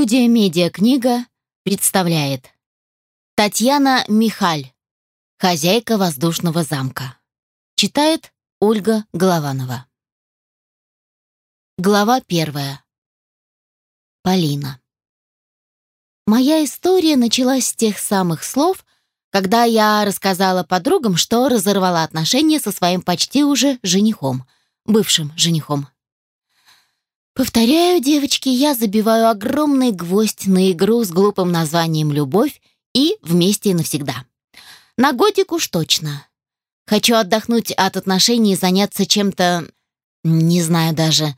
Студия «Медиакнига» представляет Татьяна Михаль, хозяйка воздушного замка. Читает Ольга Голованова. Глава первая. Полина. Моя история началась с тех самых слов, когда я рассказала подругам, что разорвала отношения со своим почти уже женихом, бывшим женихом. Повторяю, девочки, я забиваю огромный гвоздь на игру с глупым названием «Любовь» и «Вместе навсегда». На годик уж точно. Хочу отдохнуть от отношений и заняться чем-то, не знаю даже,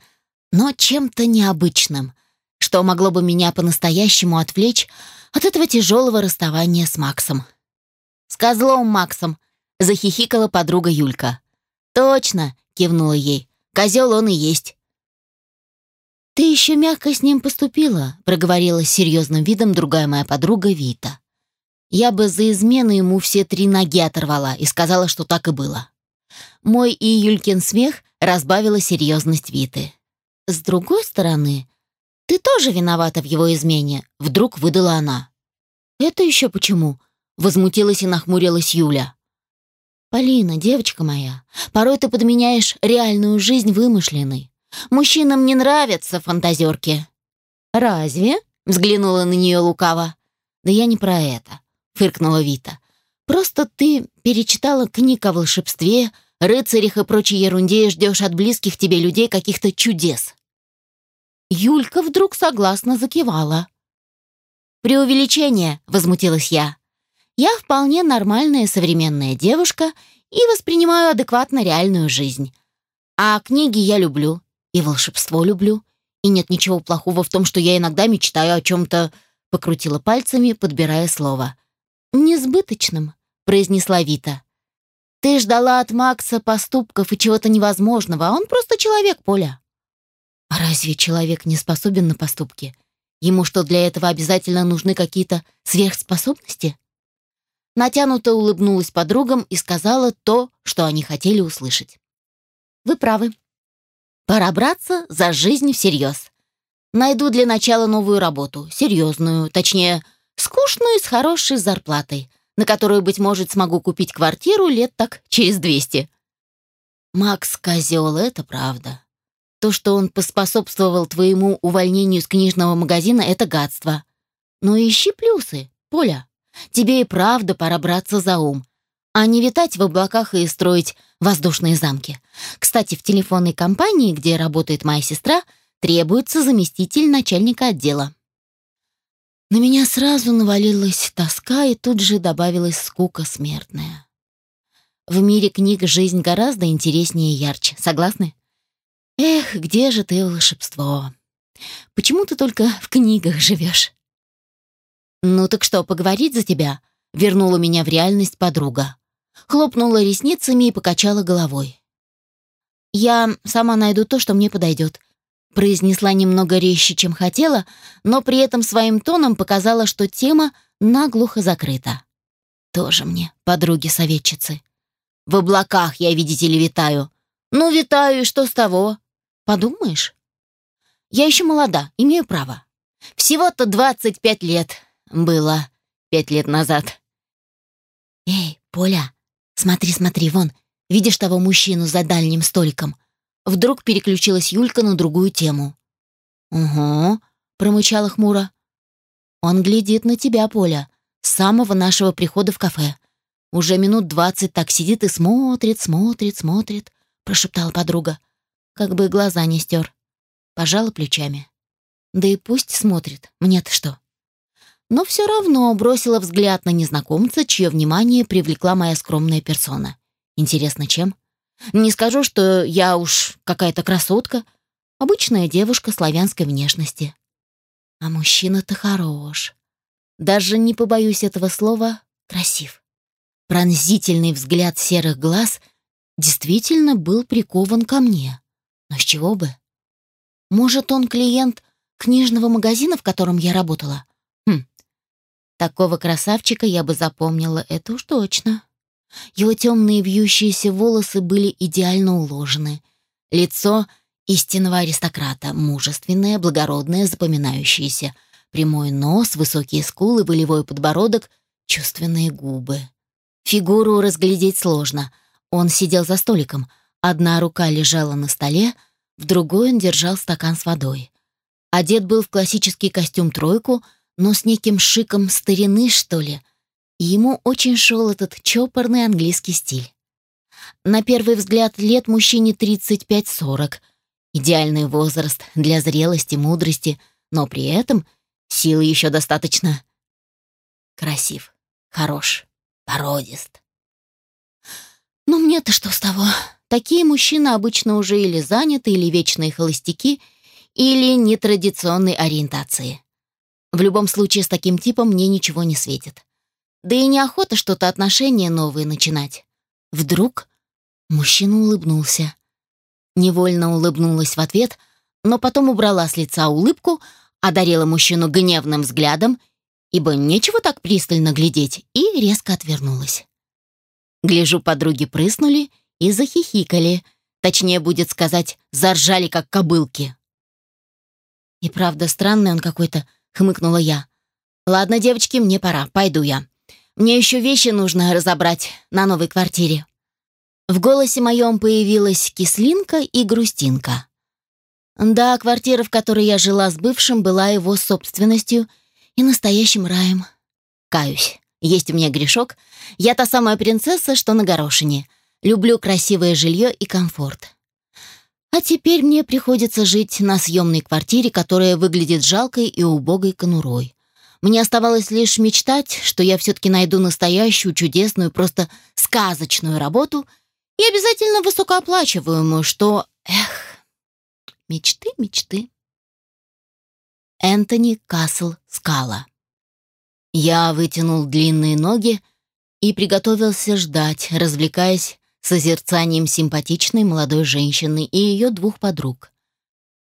но чем-то необычным, что могло бы меня по-настоящему отвлечь от этого тяжелого расставания с Максом. «С козлом Максом!» — захихикала подруга Юлька. «Точно!» — кивнула ей. «Козел он и есть. «Ты еще мягко с ним поступила», — проговорила с серьезным видом другая моя подруга Вита. Я бы за измену ему все три ноги оторвала и сказала, что так и было. Мой и Юлькин смех разбавила серьезность Виты. «С другой стороны, ты тоже виновата в его измене», — вдруг выдала она. «Это еще почему?» — возмутилась и нахмурилась Юля. «Полина, девочка моя, порой ты подменяешь реальную жизнь вымышленной. Мужчинам не нравятся фантазерки». «Разве?» — взглянула на нее лукаво. «Да я не про это», — фыркнула Вита. «Просто ты перечитала книг о волшебстве, рыцарях и прочей ерунде и ждешь от близких тебе людей каких-то чудес». Юлька вдруг согласно закивала. «Преувеличение», — возмутилась я. «Я вполне нормальная современная девушка и воспринимаю адекватно реальную жизнь. А книги я люблю, и волшебство люблю. И нет ничего плохого в том, что я иногда мечтаю о чем-то...» Покрутила пальцами, подбирая слово. «Несбыточным», — произнесла Вита. «Ты ждала от Макса поступков и чего-то невозможного, а он просто человек, Поля». «А разве человек не способен на поступки? Ему что, для этого обязательно нужны какие-то сверхспособности?» Натянуто улыбнулась подругам и сказала то, что они хотели услышать. «Вы правы. Пора браться за жизнь всерьез. Найду для начала новую работу, серьезную, точнее, скучную с хорошей зарплатой, на которую, быть может, смогу купить квартиру лет так через двести. Макс козел, это правда. То, что он поспособствовал твоему увольнению с книжного магазина, это гадство. Но ищи плюсы, Поля. Тебе и правда пора браться за ум а не витать в облаках и строить воздушные замки. Кстати, в телефонной компании, где работает моя сестра, требуется заместитель начальника отдела. На меня сразу навалилась тоска, и тут же добавилась скука смертная. В мире книг жизнь гораздо интереснее и ярче. Согласны? Эх, где же ты, волшебство? Почему ты только в книгах живешь? Ну так что, поговорить за тебя? Вернула меня в реальность подруга хлопнула ресницами и покачала головой. «Я сама найду то, что мне подойдет», произнесла немного резче, чем хотела, но при этом своим тоном показала, что тема наглухо закрыта. Тоже мне, подруги-советчицы. В облаках я, видите ли, витаю. Ну, витаю, и что с того? Подумаешь? Я еще молода, имею право. Всего-то 25 лет было пять лет назад. Эй, Поля, «Смотри, смотри, вон, видишь того мужчину за дальним столиком?» Вдруг переключилась Юлька на другую тему. «Угу», — промычала хмуро. «Он глядит на тебя, Поля, с самого нашего прихода в кафе. Уже минут двадцать так сидит и смотрит, смотрит, смотрит», — прошептала подруга. Как бы глаза не стер. Пожала плечами. «Да и пусть смотрит, мне-то что?» Но все равно бросила взгляд на незнакомца, чье внимание привлекла моя скромная персона. Интересно, чем? Не скажу, что я уж какая-то красотка, обычная девушка славянской внешности. А мужчина-то хорош. Даже не побоюсь этого слова, красив. Пронзительный взгляд серых глаз действительно был прикован ко мне. Но с чего бы? Может, он клиент книжного магазина, в котором я работала? Такого красавчика я бы запомнила, это уж точно. Его темные вьющиеся волосы были идеально уложены. Лицо истинного аристократа, мужественное, благородное, запоминающееся. Прямой нос, высокие скулы, волевой подбородок, чувственные губы. Фигуру разглядеть сложно. Он сидел за столиком. Одна рука лежала на столе, в другой он держал стакан с водой. Одет был в классический костюм-тройку, но с неким шиком старины, что ли. И ему очень шел этот чопорный английский стиль. На первый взгляд лет мужчине 35-40. Идеальный возраст для зрелости, мудрости, но при этом силы еще достаточно. Красив, хорош, породист. Ну мне-то что с того? Такие мужчины обычно уже или заняты, или вечные холостяки, или нетрадиционной ориентации. В любом случае с таким типом мне ничего не светит. Да и неохота что-то отношения новые начинать. Вдруг Мужчина улыбнулся. Невольно улыбнулась в ответ, но потом убрала с лица улыбку, одарила мужчину гневным взглядом, ибо нечего так пристально глядеть, и резко отвернулась. Гляжу, подруги прыснули и захихикали, точнее будет сказать, заржали, как кобылки. «И правда, странный он какой-то», — хмыкнула я. «Ладно, девочки, мне пора, пойду я. Мне еще вещи нужно разобрать на новой квартире». В голосе моем появилась кислинка и грустинка. Да, квартира, в которой я жила с бывшим, была его собственностью и настоящим раем. Каюсь, есть у меня грешок. Я та самая принцесса, что на горошине. Люблю красивое жилье и комфорт. Теперь мне приходится жить на съемной квартире, которая выглядит жалкой и убогой конурой. Мне оставалось лишь мечтать, что я все-таки найду настоящую, чудесную, просто сказочную работу — и обязательно высокооплачиваемую, что... Эх, мечты, мечты. Энтони Касл Скала. Я вытянул длинные ноги и приготовился ждать, развлекаясь созерцанием симпатичной молодой женщины и ее двух подруг.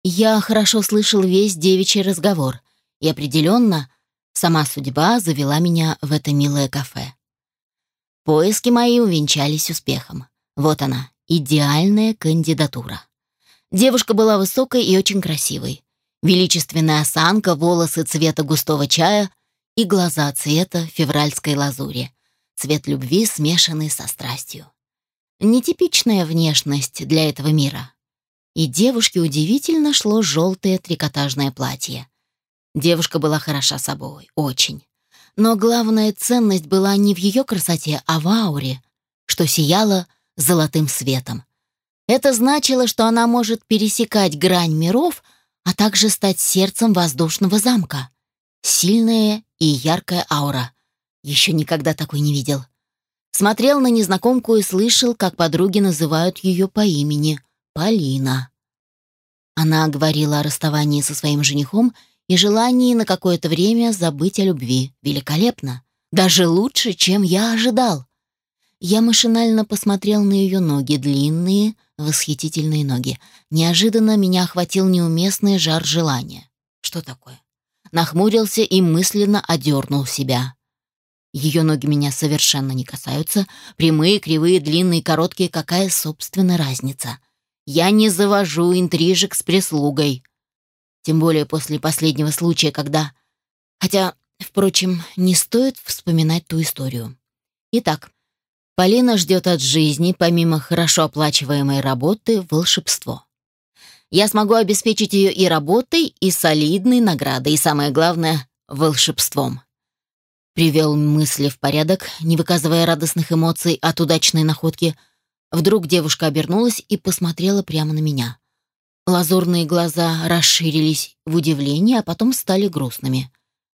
Я хорошо слышал весь девичий разговор, и определенно сама судьба завела меня в это милое кафе. Поиски мои увенчались успехом. Вот она, идеальная кандидатура. Девушка была высокой и очень красивой. Величественная осанка, волосы цвета густого чая и глаза цвета февральской лазури. Цвет любви, смешанный со страстью. Нетипичная внешность для этого мира. И девушке удивительно шло желтое трикотажное платье. Девушка была хороша собой, очень. Но главная ценность была не в ее красоте, а в ауре, что сияло золотым светом. Это значило, что она может пересекать грань миров, а также стать сердцем воздушного замка. Сильная и яркая аура. Еще никогда такой не видел. Смотрел на незнакомку и слышал, как подруги называют ее по имени Полина. Она говорила о расставании со своим женихом и желании на какое-то время забыть о любви. Великолепно. Даже лучше, чем я ожидал. Я машинально посмотрел на ее ноги, длинные, восхитительные ноги. Неожиданно меня охватил неуместный жар желания. Что такое? Нахмурился и мысленно одернул себя. Ее ноги меня совершенно не касаются. Прямые, кривые, длинные, короткие. Какая, собственно, разница? Я не завожу интрижек с прислугой. Тем более после последнего случая, когда... Хотя, впрочем, не стоит вспоминать ту историю. Итак, Полина ждет от жизни, помимо хорошо оплачиваемой работы, волшебство. Я смогу обеспечить ее и работой, и солидной наградой, и, самое главное, волшебством. Привел мысли в порядок, не выказывая радостных эмоций от удачной находки. Вдруг девушка обернулась и посмотрела прямо на меня. Лазурные глаза расширились в удивлении, а потом стали грустными.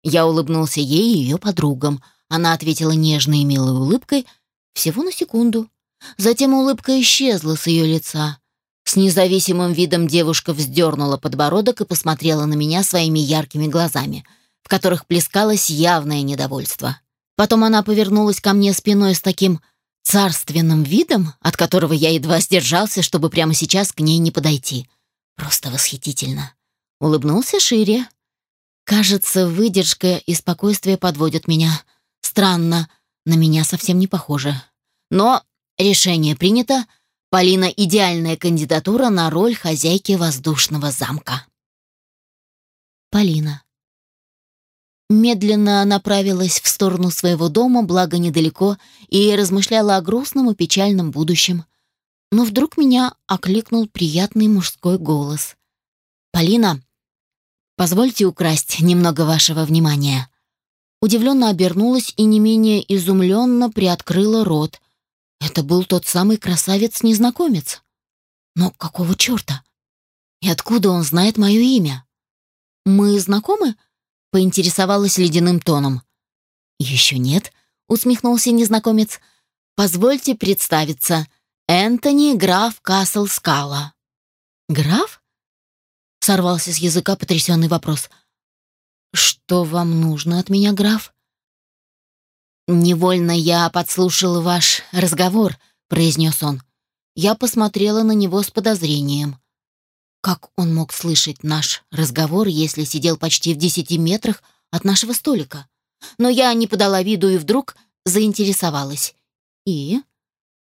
Я улыбнулся ей и ее подругам. Она ответила нежной и милой улыбкой — всего на секунду. Затем улыбка исчезла с ее лица. С независимым видом девушка вздернула подбородок и посмотрела на меня своими яркими глазами, в которых плескалось явное недовольство. Потом она повернулась ко мне спиной с таким царственным видом, от которого я едва сдержался, чтобы прямо сейчас к ней не подойти. Просто восхитительно. Улыбнулся шире. Кажется, выдержка и спокойствие подводят меня. Странно, на меня совсем не похоже. Но решение принято. Полина — идеальная кандидатура на роль хозяйки воздушного замка. Полина. Медленно направилась в сторону своего дома, благо недалеко, и размышляла о грустном и печальном будущем. Но вдруг меня окликнул приятный мужской голос. «Полина, позвольте украсть немного вашего внимания». Удивленно обернулась и не менее изумленно приоткрыла рот. Это был тот самый красавец-незнакомец. Но какого черта? И откуда он знает мое имя? «Мы знакомы?» — поинтересовалась ледяным тоном. «Еще нет», — усмехнулся незнакомец. «Позвольте представиться. Энтони граф Касл Скала». «Граф?» — сорвался с языка потрясенный вопрос. «Что вам нужно от меня, граф?» «Невольно я подслушал ваш разговор», — произнес он. Я посмотрела на него с подозрением. Как он мог слышать наш разговор, если сидел почти в десяти метрах от нашего столика? Но я не подала виду и вдруг заинтересовалась. «И?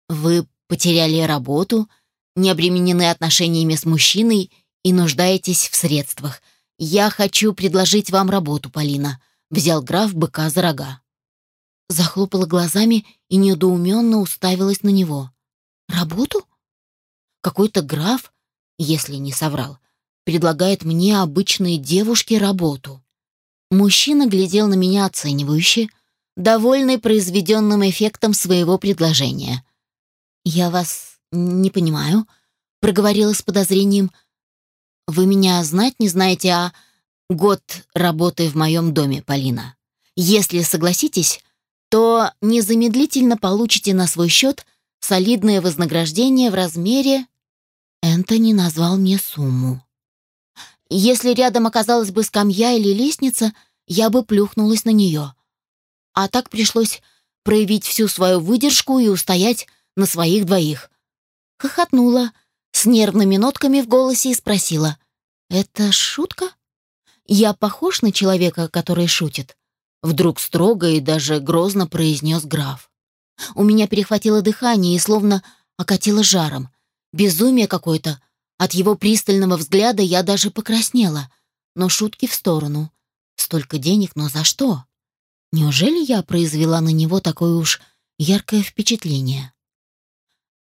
Вы потеряли работу, не обременены отношениями с мужчиной и нуждаетесь в средствах. Я хочу предложить вам работу, Полина», — взял граф быка за рога. Захлопала глазами и недоуменно уставилась на него. «Работу? Какой-то граф если не соврал, предлагает мне обычной девушке работу. Мужчина глядел на меня оценивающе, довольный произведенным эффектом своего предложения. «Я вас не понимаю», — проговорила с подозрением. «Вы меня знать не знаете, а год работы в моем доме, Полина. Если согласитесь, то незамедлительно получите на свой счет солидное вознаграждение в размере Энтони назвал мне сумму. Если рядом оказалась бы скамья или лестница, я бы плюхнулась на нее. А так пришлось проявить всю свою выдержку и устоять на своих двоих. Хохотнула, с нервными нотками в голосе и спросила. «Это шутка? Я похож на человека, который шутит?» Вдруг строго и даже грозно произнес граф. У меня перехватило дыхание и словно окатило жаром. Безумие какое-то. От его пристального взгляда я даже покраснела. Но шутки в сторону. Столько денег, но за что? Неужели я произвела на него такое уж яркое впечатление?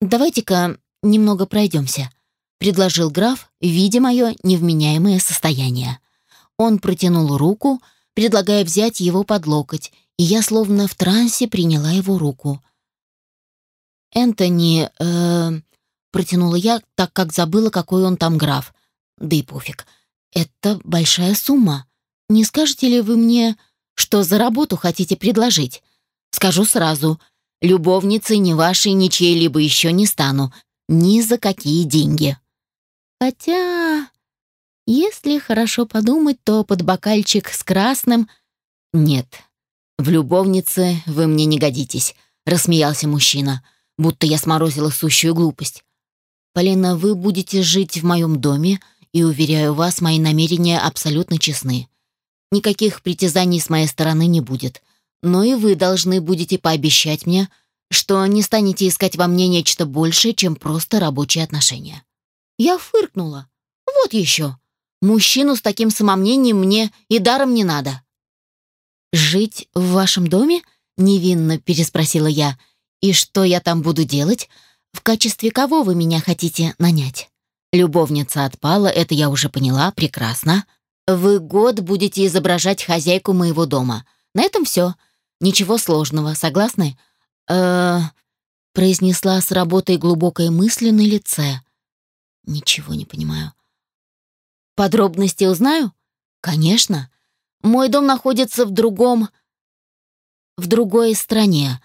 «Давайте-ка немного пройдемся», — предложил граф, видя мое невменяемое состояние. Он протянул руку, предлагая взять его под локоть, и я словно в трансе приняла его руку. «Энтони, э, Протянула я, так как забыла, какой он там граф. Да и пофиг. Это большая сумма. Не скажете ли вы мне, что за работу хотите предложить? Скажу сразу. Любовницей ни вашей, ни чьей-либо еще не стану. Ни за какие деньги. Хотя, если хорошо подумать, то под бокальчик с красным... Нет, в любовнице вы мне не годитесь, рассмеялся мужчина, будто я сморозила сущую глупость. Полина, вы будете жить в моем доме, и, уверяю вас, мои намерения абсолютно честны. Никаких притязаний с моей стороны не будет. Но и вы должны будете пообещать мне, что не станете искать во мне нечто большее, чем просто рабочие отношения». Я фыркнула. «Вот еще. Мужчину с таким самомнением мне и даром не надо». «Жить в вашем доме?» — невинно переспросила я. «И что я там буду делать?» В качестве кого вы меня хотите нанять? Любовница отпала, это я уже поняла, прекрасно. Вы год будете изображать хозяйку моего дома. На этом все. Ничего сложного, согласны? э произнесла с работой глубокой мысли на лице. Ничего не понимаю. Подробности узнаю? Конечно. Мой дом находится в другом... в другой стране.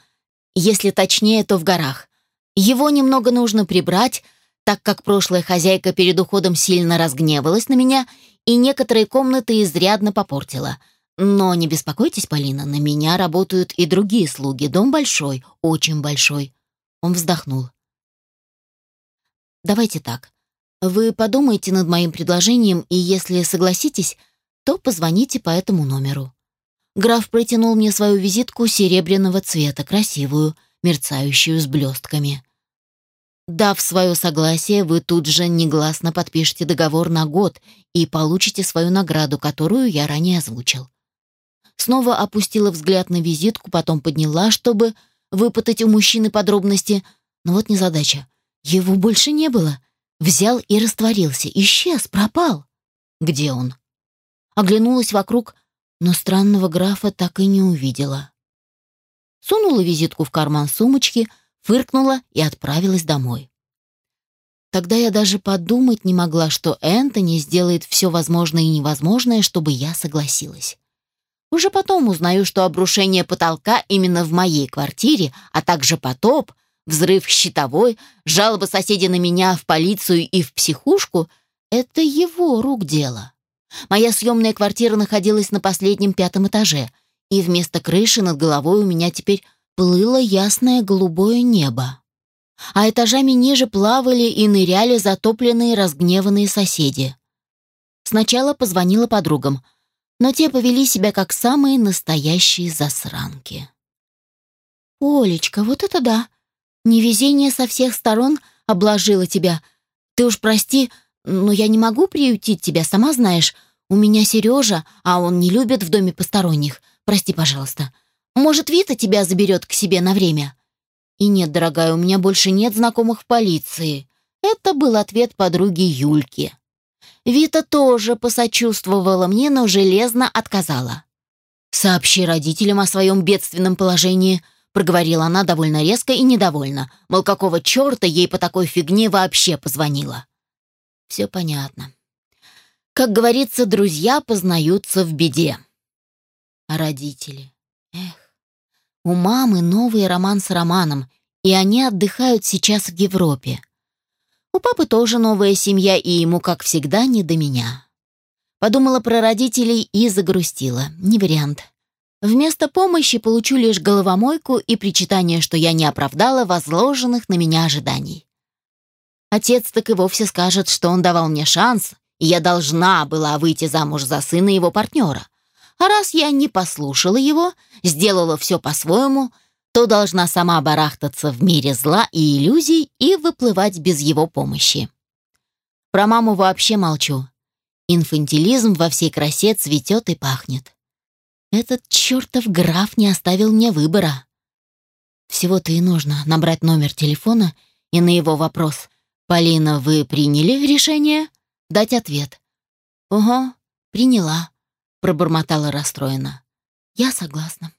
Если точнее, то в горах. Его немного нужно прибрать, так как прошлая хозяйка перед уходом сильно разгневалась на меня и некоторые комнаты изрядно попортила. Но не беспокойтесь, Полина, на меня работают и другие слуги. Дом большой, очень большой. Он вздохнул. Давайте так. Вы подумайте над моим предложением, и если согласитесь, то позвоните по этому номеру. Граф протянул мне свою визитку серебряного цвета, красивую, мерцающую с блестками. Дав свое согласие, вы тут же негласно подпишете договор на год и получите свою награду, которую я ранее озвучил. Снова опустила взгляд на визитку, потом подняла, чтобы выпытать у мужчины подробности. Но вот незадача. Его больше не было. Взял и растворился. Исчез, пропал. Где он? Оглянулась вокруг, но странного графа так и не увидела. Сунула визитку в карман сумочки, фыркнула и отправилась домой. Тогда я даже подумать не могла, что Энтони сделает все возможное и невозможное, чтобы я согласилась. Уже потом узнаю, что обрушение потолка именно в моей квартире, а также потоп, взрыв щитовой, жалоба соседей на меня в полицию и в психушку — это его рук дело. Моя съемная квартира находилась на последнем пятом этаже, и вместо крыши над головой у меня теперь плыло ясное голубое небо. А этажами ниже плавали и ныряли затопленные разгневанные соседи. Сначала позвонила подругам — но те повели себя как самые настоящие засранки. «Олечка, вот это да! Невезение со всех сторон обложило тебя. Ты уж прости, но я не могу приютить тебя, сама знаешь. У меня Сережа, а он не любит в доме посторонних. Прости, пожалуйста. Может, Вита тебя заберет к себе на время?» «И нет, дорогая, у меня больше нет знакомых в полиции». Это был ответ подруги Юльки. Вита тоже посочувствовала мне, но железно отказала. «Сообщи родителям о своем бедственном положении», проговорила она довольно резко и недовольно, мол, какого черта ей по такой фигне вообще позвонила. Все понятно. Как говорится, друзья познаются в беде. А родители? Эх, у мамы новый роман с Романом, и они отдыхают сейчас в Европе. У папы тоже новая семья, и ему, как всегда, не до меня. Подумала про родителей и загрустила. Не вариант. Вместо помощи получу лишь головомойку и причитание, что я не оправдала возложенных на меня ожиданий. Отец так и вовсе скажет, что он давал мне шанс, и я должна была выйти замуж за сына его партнера. А раз я не послушала его, сделала все по-своему — то должна сама барахтаться в мире зла и иллюзий и выплывать без его помощи. Про маму вообще молчу. Инфантилизм во всей красе цветет и пахнет. Этот чертов граф не оставил мне выбора. Всего-то и нужно набрать номер телефона и на его вопрос «Полина, вы приняли решение?» дать ответ. «Ого, приняла», — пробормотала расстроена. «Я согласна».